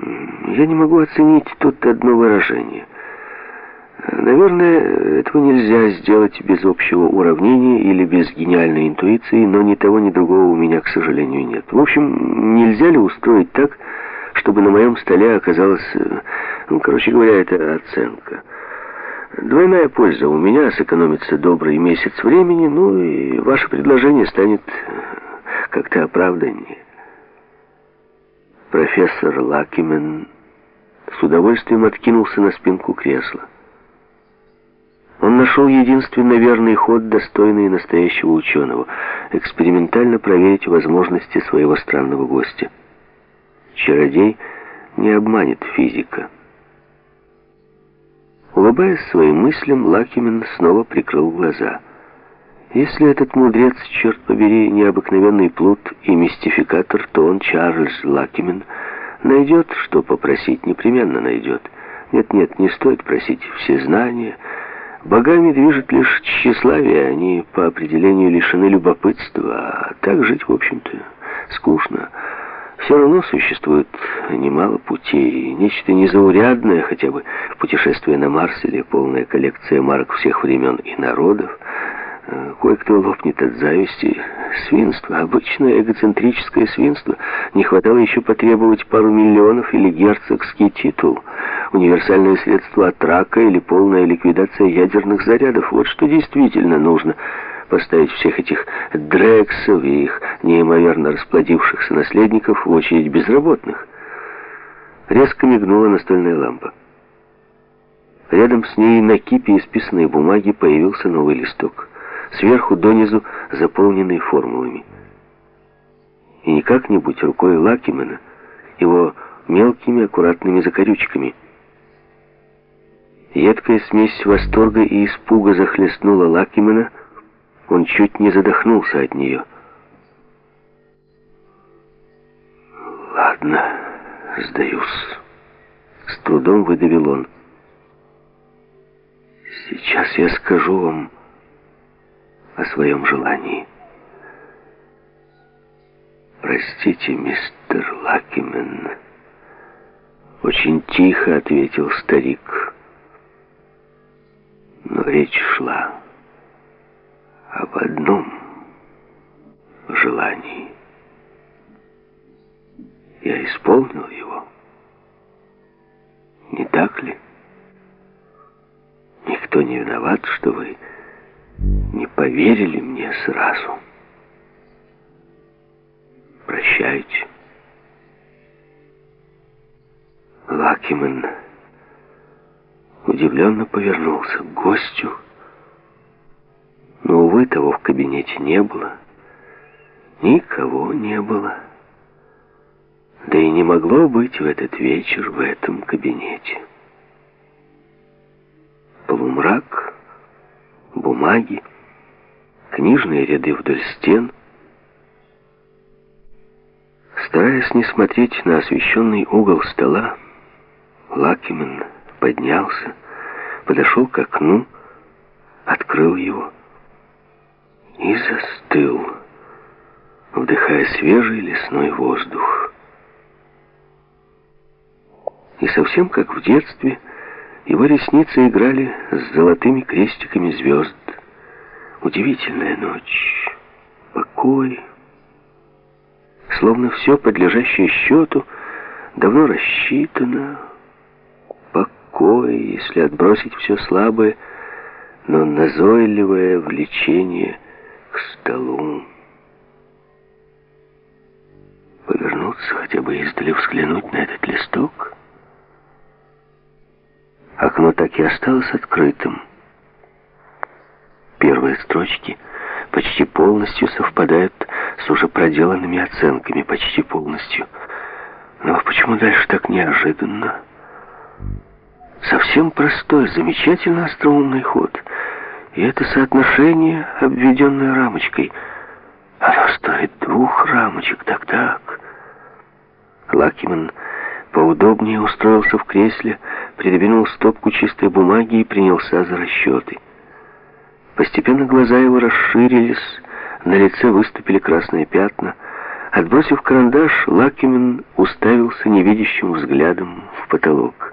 Я не могу оценить тут одно выражение. Наверное, этого нельзя сделать без общего уравнения или без гениальной интуиции, но ни того, ни другого у меня, к сожалению, нет. В общем, нельзя ли устроить так, чтобы на моем столе оказалась, ну, короче говоря, это оценка. Двойная польза. У меня сэкономится добрый месяц времени, ну и ваше предложение станет как-то оправданнее. Профессор Лакимен с удовольствием откинулся на спинку кресла. Он нашел единственно верный ход, достойный настоящего ученого, экспериментально проверить возможности своего странного гостя. Чародей не обманет физика. Улыбаясь своим мыслям, Лакимен снова прикрыл глаза. Если этот мудрец, черт побери, необыкновенный плут и мистификатор, то он, Чарльз Лакимен, найдет, что попросить, непременно найдет. Нет-нет, не стоит просить все знания, Богами движет лишь тщеславие, они по определению лишены любопытства, а так жить, в общем-то, скучно. Все равно существует немало путей, нечто незаурядное, хотя бы путешествие на Марс или полная коллекция марок всех времен и народов. Кое-кто лопнет от зависти. Свинство, обычное эгоцентрическое свинство. Не хватало еще потребовать пару миллионов или герцогский титул — универсальное средство от рака или полная ликвидация ядерных зарядов. Вот что действительно нужно поставить всех этих дрексов и их неимоверно расплодившихся наследников в очередь безработных. Резко мигнула настольная лампа. Рядом с ней на кипе исписанной бумаги появился новый листок, сверху донизу заполненный формулами. И не как-нибудь рукой Лакимена, его мелкими аккуратными закорючками – Едкая смесь восторга и испуга захлестнула Лакимена. Он чуть не задохнулся от нее. «Ладно, сдаюсь», — с трудом выдавил он. «Сейчас я скажу вам о своем желании». «Простите, мистер Лакимен», — очень тихо ответил старик но речь шла об одном желании. Я исполнил его. Не так ли? Никто не виноват, что вы не поверили мне сразу. Прощайте. Лакимен удивленно повернулся к гостю. Но, увы, того в кабинете не было. Никого не было. Да и не могло быть в этот вечер в этом кабинете. Полумрак, бумаги, книжные ряды вдоль стен. Стараясь не смотреть на освещенный угол стола, Лакимен поднялся, подошел к окну, открыл его и застыл, вдыхая свежий лесной воздух. И совсем как в детстве, его ресницы играли с золотыми крестиками звезд. Удивительная ночь, покой, словно все подлежащее счету давно рассчитано, покой, если отбросить все слабое, но назойливое влечение к столу. Повернуться, хотя бы издали взглянуть на этот листок. Окно так и осталось открытым. Первые строчки почти полностью совпадают с уже проделанными оценками, почти полностью. Но почему дальше так неожиданно? Совсем простой, замечательно остроумный ход. И это соотношение, обведенное рамочкой, оно стоит двух рамочек, так-так. Лакиман поудобнее устроился в кресле, придвинул стопку чистой бумаги и принялся за расчеты. Постепенно глаза его расширились, на лице выступили красные пятна, Отбросив карандаш, Лакимин уставился невидящим взглядом в потолок.